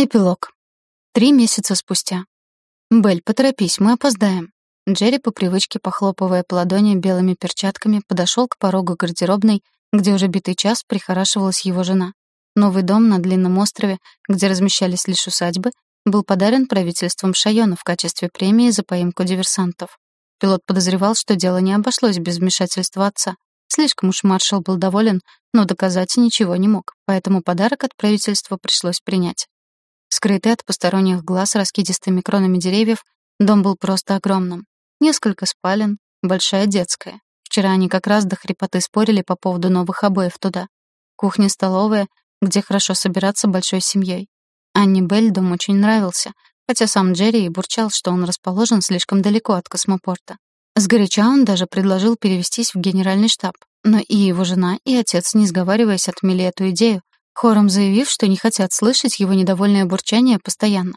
Эпилог. Три месяца спустя. «Белль, поторопись, мы опоздаем». Джерри, по привычке похлопывая по ладони белыми перчатками, подошел к порогу гардеробной, где уже битый час прихорашивалась его жена. Новый дом на длинном острове, где размещались лишь усадьбы, был подарен правительством Шайона в качестве премии за поимку диверсантов. Пилот подозревал, что дело не обошлось без вмешательства отца. Слишком уж маршал был доволен, но доказать ничего не мог, поэтому подарок от правительства пришлось принять. Скрытый от посторонних глаз раскидистыми кронами деревьев, дом был просто огромным. Несколько спален, большая детская. Вчера они как раз до хрипоты спорили по поводу новых обоев туда. Кухня-столовая, где хорошо собираться большой семьей. Анне Белль дом очень нравился, хотя сам Джерри и бурчал, что он расположен слишком далеко от космопорта. Сгоряча он даже предложил перевестись в генеральный штаб, но и его жена, и отец, не сговариваясь, отмели эту идею, хором заявив, что не хотят слышать его недовольное бурчание постоянно.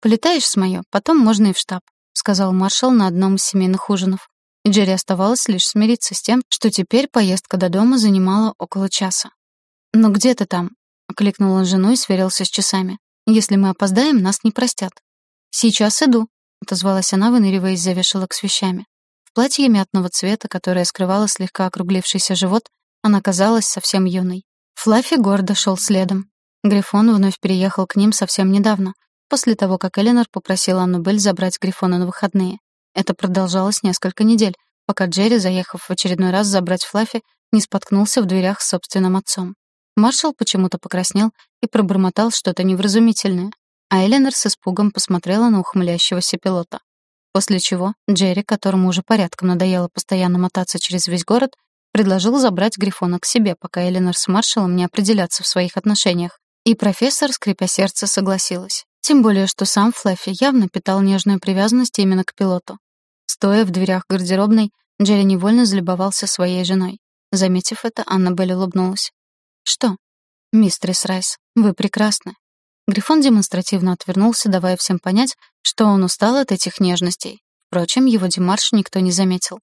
«Полетаешь с моё, потом можно и в штаб», — сказал маршал на одном из семейных ужинов. И Джерри оставалось лишь смириться с тем, что теперь поездка до дома занимала около часа. «Но где ты там?» — окликнул он жену и сверился с часами. «Если мы опоздаем, нас не простят». «Сейчас иду», — отозвалась она, выныривая из-за вешалок с вещами. В платье мятного цвета, которое скрывало слегка округлившийся живот, она казалась совсем юной. Флаффи гордо шел следом. Грифон вновь переехал к ним совсем недавно, после того, как Эленор попросила Аннубель забрать Грифона на выходные. Это продолжалось несколько недель, пока Джерри, заехав в очередной раз забрать Флаффи, не споткнулся в дверях с собственным отцом. Маршал почему-то покраснел и пробормотал что-то невразумительное, а Эленор с испугом посмотрела на ухмыляющегося пилота. После чего Джерри, которому уже порядком надоело постоянно мотаться через весь город, предложил забрать Грифона к себе, пока Эленор с маршалом не определятся в своих отношениях. И профессор, скрипя сердце, согласилась. Тем более, что сам Флэффи явно питал нежную привязанность именно к пилоту. Стоя в дверях гардеробной, Джерри невольно залюбовался своей женой. Заметив это, Аннабель улыбнулась. «Что?» «Мистерис Райс, вы прекрасны». Грифон демонстративно отвернулся, давая всем понять, что он устал от этих нежностей. Впрочем, его демарш никто не заметил.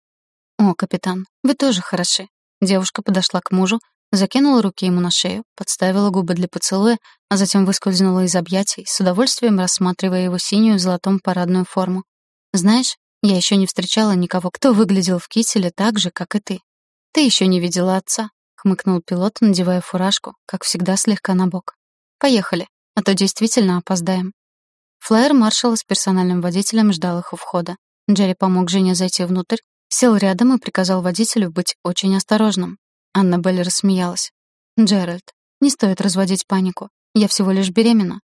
«О, капитан, вы тоже хороши». Девушка подошла к мужу, закинула руки ему на шею, подставила губы для поцелуя, а затем выскользнула из объятий, с удовольствием рассматривая его синюю золотом парадную форму. «Знаешь, я еще не встречала никого, кто выглядел в кителе так же, как и ты. Ты еще не видела отца», — хмыкнул пилот, надевая фуражку, как всегда слегка на бок. «Поехали, а то действительно опоздаем». Флайер маршала с персональным водителем ждал их у входа. Джерри помог жене зайти внутрь, Сел рядом и приказал водителю быть очень осторожным. Анна Белль рассмеялась. «Джеральд, не стоит разводить панику. Я всего лишь беременна».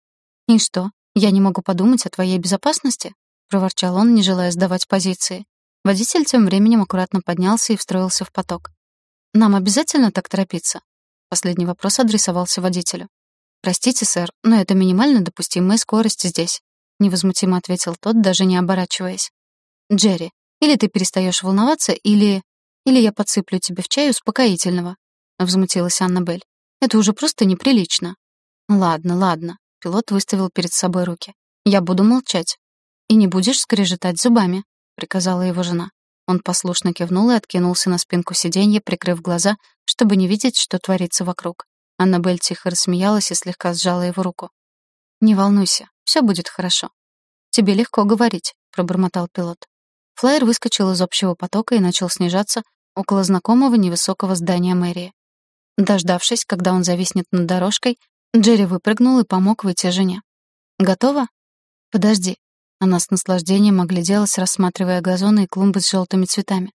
«И что, я не могу подумать о твоей безопасности?» — проворчал он, не желая сдавать позиции. Водитель тем временем аккуратно поднялся и встроился в поток. «Нам обязательно так торопиться?» Последний вопрос адресовался водителю. «Простите, сэр, но это минимально допустимая скорость здесь», — невозмутимо ответил тот, даже не оборачиваясь. «Джерри, или ты перестаешь волноваться, или... Или я подсыплю тебе в чай успокоительного», — взмутилась Аннабель. «Это уже просто неприлично». «Ладно, ладно», — пилот выставил перед собой руки. «Я буду молчать». «И не будешь скрежетать зубами», — приказала его жена. Он послушно кивнул и откинулся на спинку сиденья, прикрыв глаза, чтобы не видеть, что творится вокруг. Аннабель тихо рассмеялась и слегка сжала его руку. «Не волнуйся, все будет хорошо». «Тебе легко говорить», — пробормотал пилот. Флайер выскочил из общего потока и начал снижаться около знакомого невысокого здания мэрии. Дождавшись, когда он зависнет над дорожкой, Джерри выпрыгнул и помог выйти жене. «Готово?» «Подожди». Она с наслаждением огляделась, рассматривая газоны и клумбы с желтыми цветами.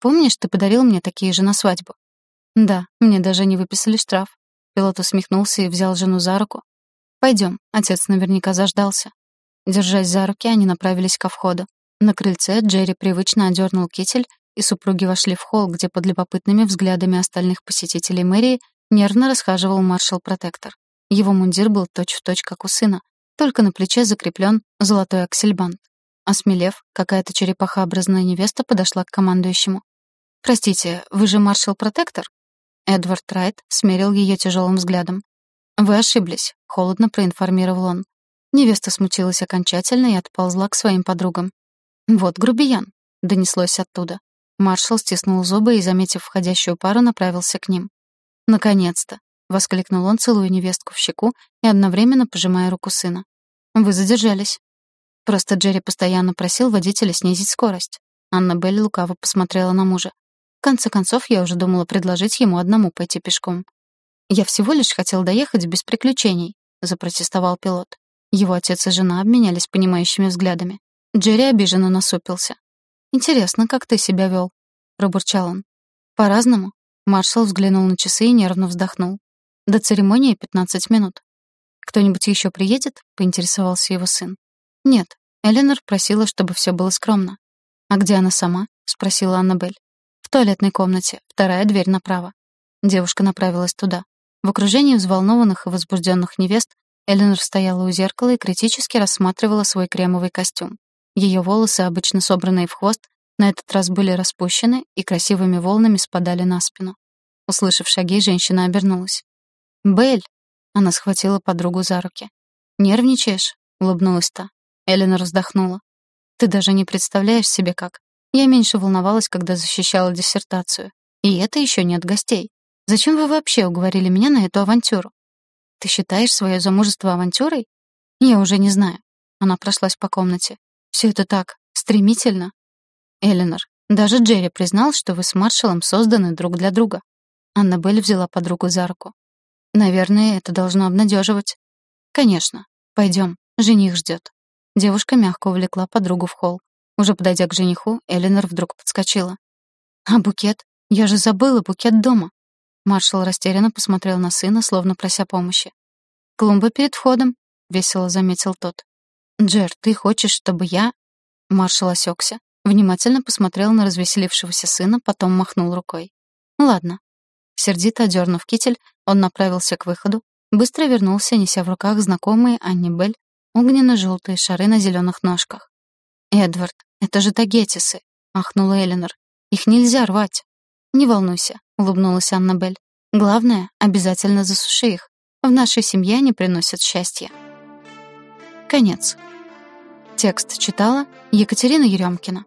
«Помнишь, ты подарил мне такие же на свадьбу?» «Да, мне даже не выписали штраф». Пилот усмехнулся и взял жену за руку. «Пойдем, отец наверняка заждался». Держась за руки, они направились ко входу. На крыльце Джерри привычно одернул китель, и супруги вошли в холл, где под любопытными взглядами остальных посетителей мэрии нервно расхаживал маршал-протектор. Его мундир был точь-в-точь, точь, как у сына, только на плече закреплен золотой аксельбант. Осмелев, какая-то черепахообразная невеста подошла к командующему. «Простите, вы же маршал-протектор?» Эдвард Райт смерил ее тяжелым взглядом. «Вы ошиблись», — холодно проинформировал он. Невеста смутилась окончательно и отползла к своим подругам. «Вот грубиян», — донеслось оттуда. Маршал стиснул зубы и, заметив входящую пару, направился к ним. «Наконец-то! воскликнул он, целуя невестку в щеку и одновременно пожимая руку сына. «Вы задержались». Просто Джерри постоянно просил водителя снизить скорость. Анна Белль лукаво посмотрела на мужа. В конце концов, я уже думала предложить ему одному пойти пешком. «Я всего лишь хотел доехать без приключений», — запротестовал пилот. Его отец и жена обменялись понимающими взглядами. Джерри обиженно насупился. «Интересно, как ты себя вел?» — пробурчал он. «По-разному». Маршал взглянул на часы и нервно вздохнул. «До церемонии пятнадцать минут». «Кто-нибудь еще приедет?» — поинтересовался его сын. «Нет». Эленор просила, чтобы все было скромно. «А где она сама?» — спросила Аннабель. «В туалетной комнате, вторая дверь направо». Девушка направилась туда. В окружении взволнованных и возбужденных невест Эленор стояла у зеркала и критически рассматривала свой кремовый костюм. Ее волосы, обычно собранные в хвост, на этот раз были распущены и красивыми волнами спадали на спину. Услышав шаги, женщина обернулась. «Белль!» — она схватила подругу за руки. «Нервничаешь?» — улыбнулась та. Эленор вздохнула. «Ты даже не представляешь себе как. Я меньше волновалась, когда защищала диссертацию. И это еще нет гостей. Зачем вы вообще уговорили меня на эту авантюру? Ты считаешь свое замужество авантюрой? Я уже не знаю. Она прошлась по комнате. Все это так стремительно. Эленор, даже Джерри признал, что вы с маршалом созданы друг для друга. Аннабель взяла подругу за руку. Наверное, это должно обнадеживать. Конечно. Пойдем, жених ждет. Девушка мягко увлекла подругу в холл. Уже подойдя к жениху, Эленор вдруг подскочила. «А букет? Я же забыла букет дома!» Маршал растерянно посмотрел на сына, словно прося помощи. «Клумба перед входом», — весело заметил тот. «Джер, ты хочешь, чтобы я...» Маршал осекся, внимательно посмотрел на развеселившегося сына, потом махнул рукой. «Ладно». Сердито одернув китель, он направился к выходу, быстро вернулся, неся в руках знакомые Анни Белль огненно-желтые шары на зеленых ножках. «Эдвард, это же тагетисы!» — ахнула Эленор. «Их нельзя рвать!» «Не волнуйся», — улыбнулась Аннабель. «Главное, обязательно засуши их. В нашей семье они приносят счастье». Конец. Текст читала Екатерина Еремкина.